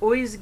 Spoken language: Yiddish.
ois